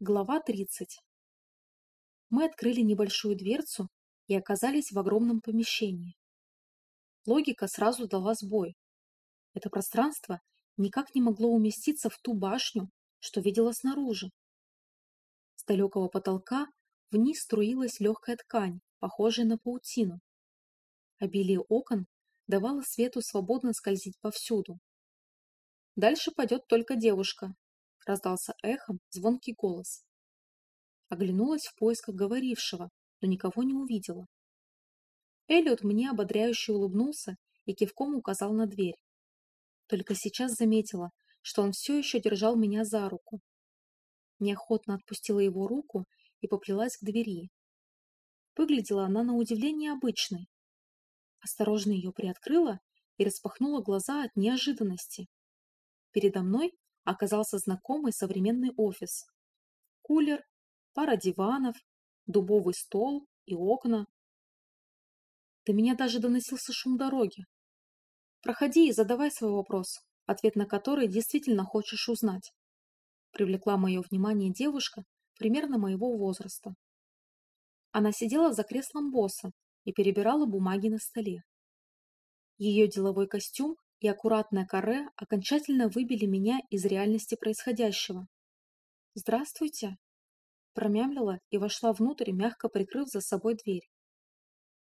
Глава 30. Мы открыли небольшую дверцу и оказались в огромном помещении. Логика сразу дала сбой. Это пространство никак не могло уместиться в ту башню, что видела снаружи. С далекого потолка вниз струилась легкая ткань, похожая на паутину. Обилие окон давало свету свободно скользить повсюду. Дальше пойдет только девушка, раздался эхом звонкий голос. Оглянулась в поисках говорившего, но никого не увидела. Эллиот мне ободряюще улыбнулся и кивком указал на дверь. Только сейчас заметила, что он все еще держал меня за руку. Неохотно отпустила его руку и поплелась к двери. Выглядела она на удивление обычной. Осторожно ее приоткрыла и распахнула глаза от неожиданности. Передо мной оказался знакомый современный офис. Кулер, пара диванов, дубовый стол и окна. До меня даже доносился шум дороги. Проходи и задавай свой вопрос, ответ на который действительно хочешь узнать. Привлекла мое внимание девушка примерно моего возраста. Она сидела за креслом босса и перебирала бумаги на столе. Ее деловой костюм и аккуратное каре окончательно выбили меня из реальности происходящего. «Здравствуйте!» Промямлила и вошла внутрь, мягко прикрыв за собой дверь.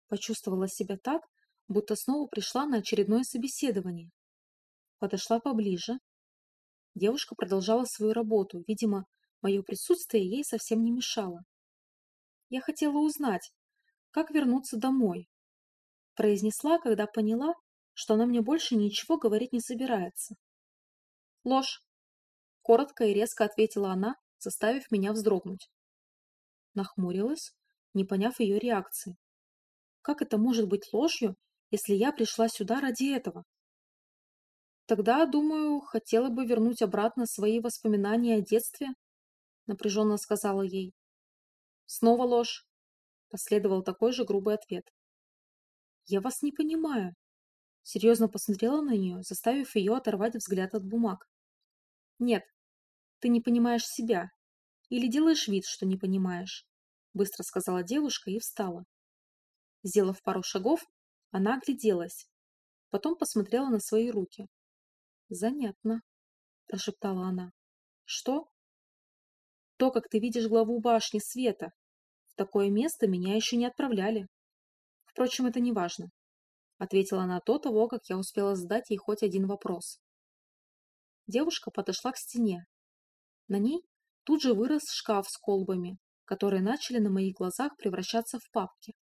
Почувствовала себя так, будто снова пришла на очередное собеседование. Подошла поближе. Девушка продолжала свою работу, видимо, мое присутствие ей совсем не мешало. Я хотела узнать, как вернуться домой. Произнесла, когда поняла, что она мне больше ничего говорить не собирается. Ложь. Коротко и резко ответила она, заставив меня вздрогнуть. Нахмурилась, не поняв ее реакции. Как это может быть ложью, если я пришла сюда ради этого? Тогда, думаю, хотела бы вернуть обратно свои воспоминания о детстве, напряженно сказала ей. Снова ложь. Последовал такой же грубый ответ. Я вас не понимаю, Серьезно посмотрела на нее, заставив ее оторвать взгляд от бумаг. «Нет, ты не понимаешь себя. Или делаешь вид, что не понимаешь», — быстро сказала девушка и встала. Сделав пару шагов, она огляделась. Потом посмотрела на свои руки. «Занятно», — прошептала она. «Что?» «То, как ты видишь главу башни света. В такое место меня еще не отправляли. Впрочем, это не важно ответила она до того, как я успела задать ей хоть один вопрос. Девушка подошла к стене. На ней тут же вырос шкаф с колбами, которые начали на моих глазах превращаться в папки.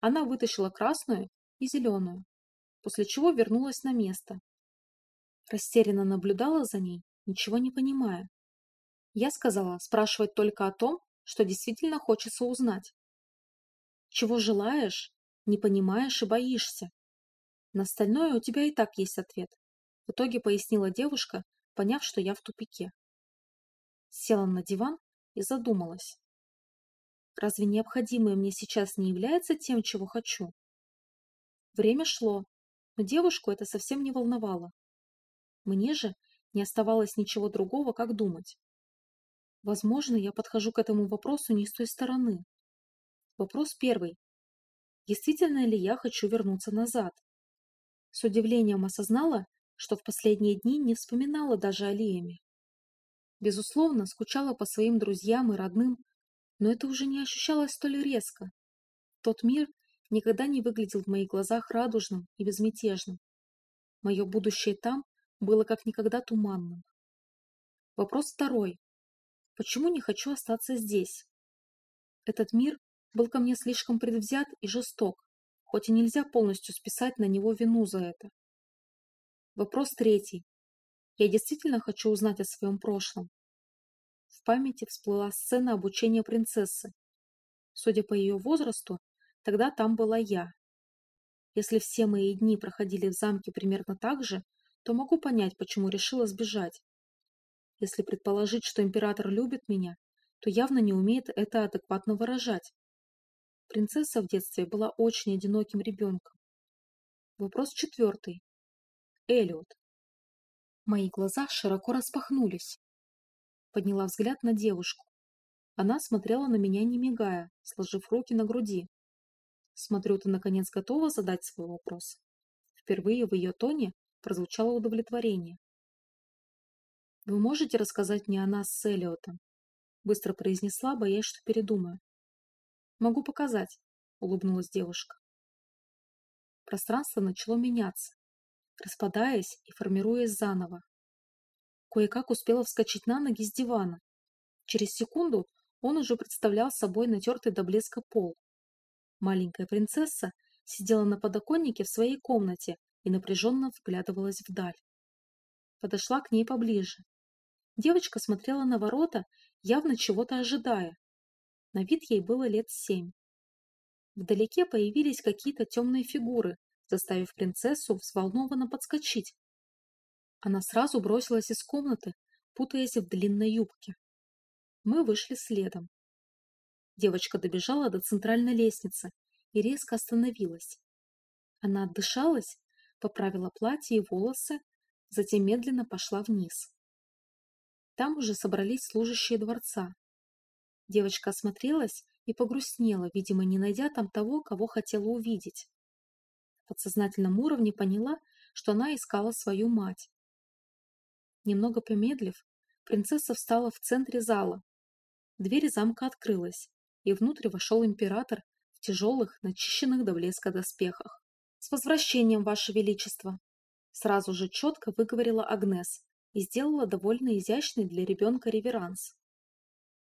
Она вытащила красную и зеленую, после чего вернулась на место. Растерянно наблюдала за ней, ничего не понимая. Я сказала спрашивать только о том, что действительно хочется узнать. «Чего желаешь?» Не понимаешь и боишься. На остальное у тебя и так есть ответ. В итоге пояснила девушка, поняв, что я в тупике. Села на диван и задумалась. Разве необходимое мне сейчас не является тем, чего хочу? Время шло, но девушку это совсем не волновало. Мне же не оставалось ничего другого, как думать. Возможно, я подхожу к этому вопросу не с той стороны. Вопрос первый действительно ли я хочу вернуться назад. С удивлением осознала, что в последние дни не вспоминала даже о Лиэме. Безусловно, скучала по своим друзьям и родным, но это уже не ощущалось столь резко. Тот мир никогда не выглядел в моих глазах радужным и безмятежным. Мое будущее там было как никогда туманным. Вопрос второй. Почему не хочу остаться здесь? Этот мир был ко мне слишком предвзят и жесток, хоть и нельзя полностью списать на него вину за это. Вопрос третий. Я действительно хочу узнать о своем прошлом. В памяти всплыла сцена обучения принцессы. Судя по ее возрасту, тогда там была я. Если все мои дни проходили в замке примерно так же, то могу понять, почему решила сбежать. Если предположить, что император любит меня, то явно не умеет это адекватно выражать. Принцесса в детстве была очень одиноким ребенком. Вопрос четвертый. Эллиот. Мои глаза широко распахнулись. подняла взгляд на девушку. Она смотрела на меня, не мигая, сложив руки на груди. Смотрю, ты наконец готова задать свой вопрос. Впервые в ее тоне прозвучало удовлетворение. «Вы можете рассказать мне о нас с Элиотом?» Быстро произнесла, боясь, что передумаю. «Могу показать», — улыбнулась девушка. Пространство начало меняться, распадаясь и формируясь заново. Кое-как успела вскочить на ноги с дивана. Через секунду он уже представлял собой натертый до блеска пол. Маленькая принцесса сидела на подоконнике в своей комнате и напряженно вглядывалась вдаль. Подошла к ней поближе. Девочка смотрела на ворота, явно чего-то ожидая. На вид ей было лет семь. Вдалеке появились какие-то темные фигуры, заставив принцессу взволнованно подскочить. Она сразу бросилась из комнаты, путаясь в длинной юбке. Мы вышли следом. Девочка добежала до центральной лестницы и резко остановилась. Она отдышалась, поправила платье и волосы, затем медленно пошла вниз. Там уже собрались служащие дворца. Девочка осмотрелась и погрустнела, видимо, не найдя там того, кого хотела увидеть. В подсознательном уровне поняла, что она искала свою мать. Немного помедлив, принцесса встала в центре зала. Дверь замка открылась, и внутрь вошел император в тяжелых, начищенных до блеска доспехах. «С возвращением, Ваше Величество!» Сразу же четко выговорила Агнес и сделала довольно изящный для ребенка реверанс.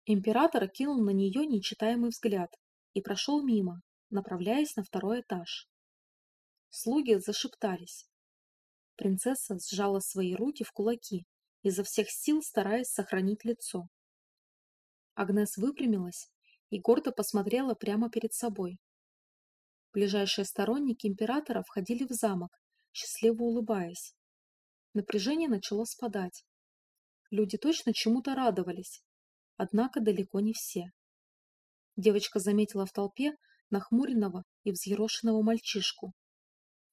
Император кинул на нее нечитаемый взгляд и прошел мимо, направляясь на второй этаж. Слуги зашептались. Принцесса сжала свои руки в кулаки, изо всех сил стараясь сохранить лицо. Агнес выпрямилась и гордо посмотрела прямо перед собой. Ближайшие сторонники императора входили в замок, счастливо улыбаясь. Напряжение начало спадать. Люди точно чему-то радовались, однако далеко не все. Девочка заметила в толпе нахмуренного и взъерошенного мальчишку.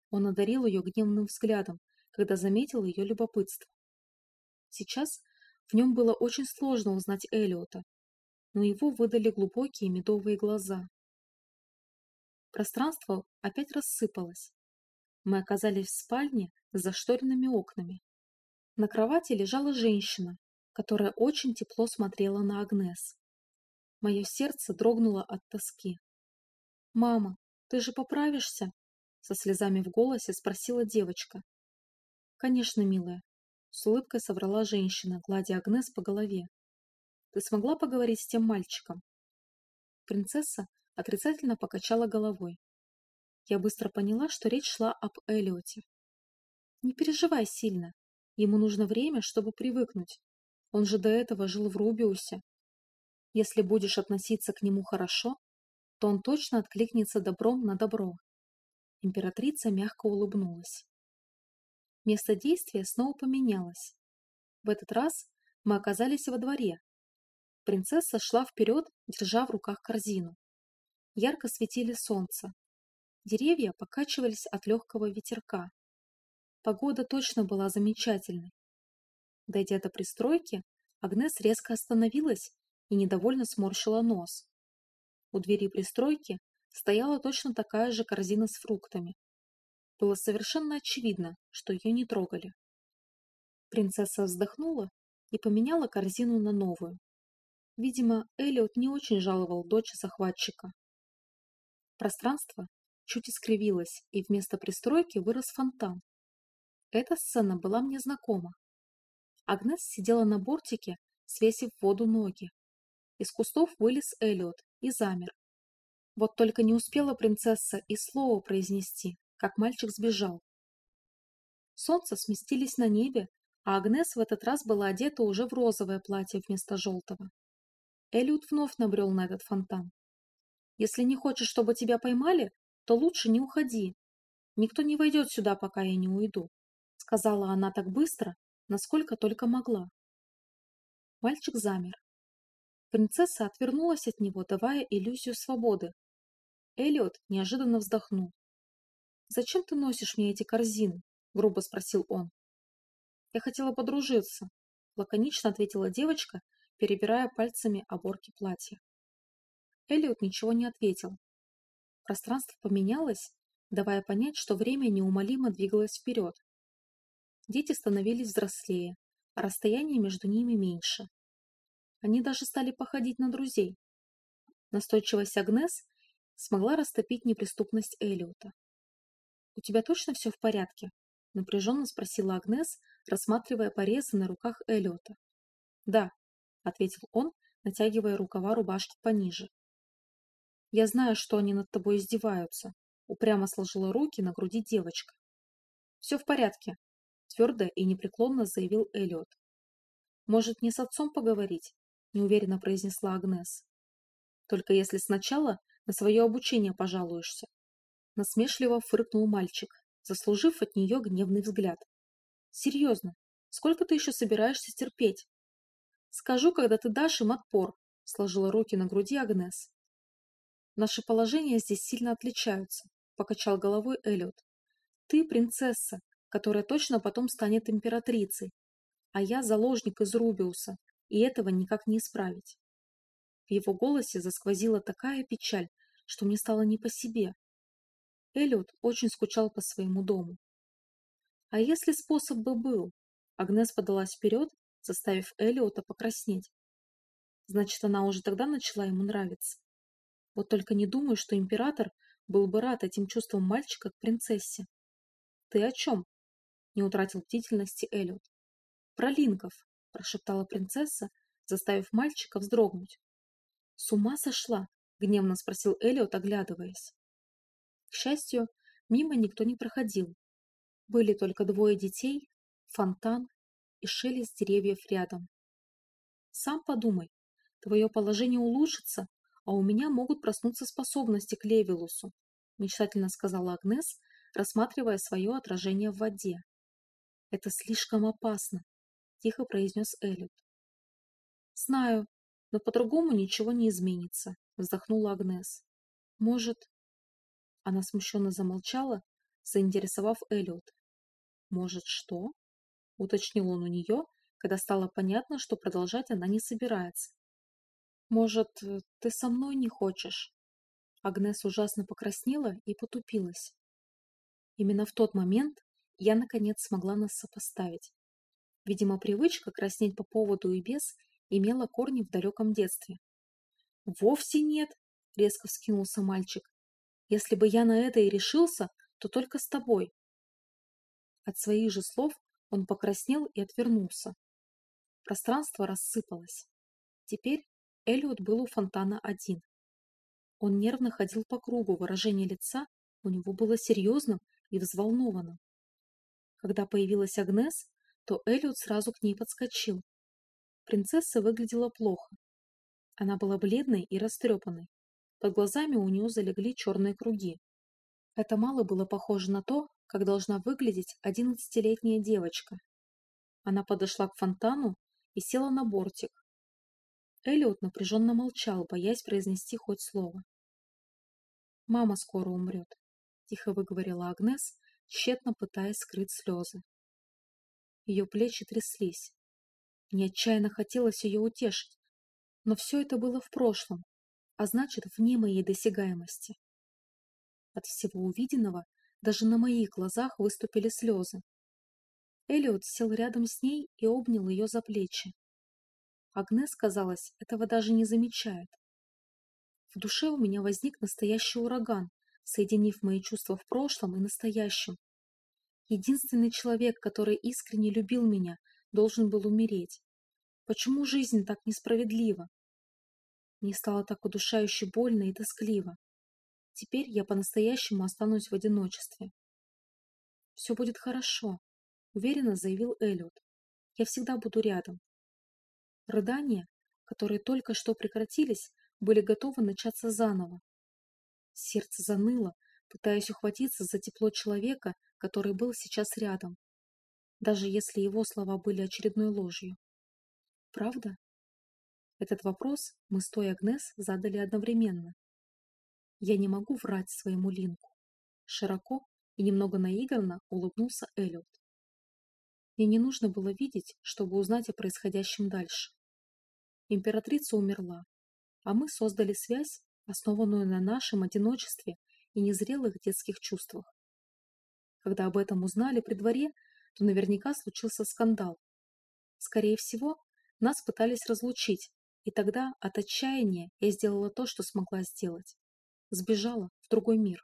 Он одарил ее гневным взглядом, когда заметил ее любопытство. Сейчас в нем было очень сложно узнать Элиота, но его выдали глубокие медовые глаза. Пространство опять рассыпалось. Мы оказались в спальне с зашторенными окнами. На кровати лежала женщина, которая очень тепло смотрела на Агнес. Мое сердце дрогнуло от тоски. «Мама, ты же поправишься?» Со слезами в голосе спросила девочка. «Конечно, милая», — с улыбкой соврала женщина, гладя Агнес по голове. «Ты смогла поговорить с тем мальчиком?» Принцесса отрицательно покачала головой. Я быстро поняла, что речь шла об Элиоте. «Не переживай сильно. Ему нужно время, чтобы привыкнуть. Он же до этого жил в Рубиусе. Если будешь относиться к нему хорошо, то он точно откликнется добром на добро. Императрица мягко улыбнулась. Место действия снова поменялось. В этот раз мы оказались во дворе. Принцесса шла вперед, держа в руках корзину. Ярко светили солнце. Деревья покачивались от легкого ветерка. Погода точно была замечательной. Дойдя до пристройки, Агнес резко остановилась и недовольно сморщила нос. У двери пристройки стояла точно такая же корзина с фруктами. Было совершенно очевидно, что ее не трогали. Принцесса вздохнула и поменяла корзину на новую. Видимо, Элиот не очень жаловал дочь захватчика. Пространство чуть искривилось, и вместо пристройки вырос фонтан. Эта сцена была мне знакома. Агнес сидела на бортике, свесив в воду ноги. Из кустов вылез Эллиот и замер. Вот только не успела принцесса и слова произнести, как мальчик сбежал. Солнце сместились на небе, а Агнес в этот раз была одета уже в розовое платье вместо желтого. Эллиот вновь набрел на этот фонтан. «Если не хочешь, чтобы тебя поймали, то лучше не уходи. Никто не войдет сюда, пока я не уйду», — сказала она так быстро, насколько только могла. Мальчик замер. Принцесса отвернулась от него, давая иллюзию свободы. Элиот неожиданно вздохнул. «Зачем ты носишь мне эти корзины?» — грубо спросил он. «Я хотела подружиться», — лаконично ответила девочка, перебирая пальцами оборки платья. Эллиот ничего не ответил. Пространство поменялось, давая понять, что время неумолимо двигалось вперед. Дети становились взрослее, а расстояние между ними меньше. Они даже стали походить на друзей. Настойчивость Агнес смогла растопить неприступность Элиота. «У тебя точно все в порядке?» — напряженно спросила Агнес, рассматривая порезы на руках Элиота. «Да», — ответил он, натягивая рукава рубашки пониже. «Я знаю, что они над тобой издеваются», — упрямо сложила руки на груди девочка. «Все в порядке», — твердо и непреклонно заявил Элиот. «Может, не с отцом поговорить?» — неуверенно произнесла Агнес. «Только если сначала на свое обучение пожалуешься». Насмешливо фыркнул мальчик, заслужив от нее гневный взгляд. «Серьезно, сколько ты еще собираешься терпеть?» «Скажу, когда ты дашь им отпор», — сложила руки на груди Агнес. «Наши положения здесь сильно отличаются», — покачал головой Эллиот. «Ты принцесса, которая точно потом станет императрицей, а я заложник из Рубиуса, и этого никак не исправить. В его голосе засквозила такая печаль, что мне стало не по себе. Эллиот очень скучал по своему дому. А если способ бы был? Агнес подалась вперед, заставив Эллиота покраснеть. Значит, она уже тогда начала ему нравиться. Вот только не думаю, что император был бы рад этим чувствам мальчика к принцессе. Ты о чем? Не утратил бдительности Эллиот. Про линков, прошептала принцесса, заставив мальчика вздрогнуть. «С ума сошла?» — гневно спросил Элиот, оглядываясь. К счастью, мимо никто не проходил. Были только двое детей, фонтан и шелест деревьев рядом. «Сам подумай, твое положение улучшится, а у меня могут проснуться способности к Левилусу», мечтательно сказала Агнес, рассматривая свое отражение в воде. «Это слишком опасно», — тихо произнес Эллиот. «Знаю, но по-другому ничего не изменится», — вздохнула Агнес. «Может...» Она смущенно замолчала, заинтересовав Эллиот. «Может, что?» — уточнил он у нее, когда стало понятно, что продолжать она не собирается. «Может, ты со мной не хочешь?» Агнес ужасно покраснела и потупилась. Именно в тот момент я, наконец, смогла нас сопоставить. Видимо, привычка краснеть по поводу и без имела корни в далеком детстве. «Вовсе нет!» — резко вскинулся мальчик. «Если бы я на это и решился, то только с тобой». От своих же слов он покраснел и отвернулся. Пространство рассыпалось. Теперь Элliot был у фонтана один. Он нервно ходил по кругу, выражение лица у него было серьезным и взволнованным. Когда появилась Агнес, то Эллиот сразу к ней подскочил. Принцесса выглядела плохо. Она была бледной и растрепанной. Под глазами у нее залегли черные круги. Это мало было похоже на то, как должна выглядеть одиннадцатилетняя девочка. Она подошла к фонтану и села на бортик. Эллиот напряженно молчал, боясь произнести хоть слово. «Мама скоро умрет», — тихо выговорила Агнес, тщетно пытаясь скрыть слезы. Ее плечи тряслись. Мне отчаянно хотелось ее утешить. Но все это было в прошлом, а значит, вне моей досягаемости. От всего увиденного даже на моих глазах выступили слезы. Элиот сел рядом с ней и обнял ее за плечи. Агнес, казалось, этого даже не замечает. В душе у меня возник настоящий ураган, соединив мои чувства в прошлом и настоящем. Единственный человек, который искренне любил меня, должен был умереть. Почему жизнь так несправедлива? Мне стало так удушающе больно и тоскливо. Теперь я по-настоящему останусь в одиночестве. «Все будет хорошо», — уверенно заявил Эллиот. «Я всегда буду рядом». Рыдания, которые только что прекратились, были готовы начаться заново. Сердце заныло, пытаясь ухватиться за тепло человека, который был сейчас рядом, даже если его слова были очередной ложью. Правда? Этот вопрос мы с той Агнес задали одновременно. Я не могу врать своему Линку. Широко и немного наигранно улыбнулся Эллиот. Мне не нужно было видеть, чтобы узнать о происходящем дальше. Императрица умерла, а мы создали связь, основанную на нашем одиночестве и незрелых детских чувствах. Когда об этом узнали при дворе, то наверняка случился скандал. Скорее всего, нас пытались разлучить, и тогда от отчаяния я сделала то, что смогла сделать. Сбежала в другой мир.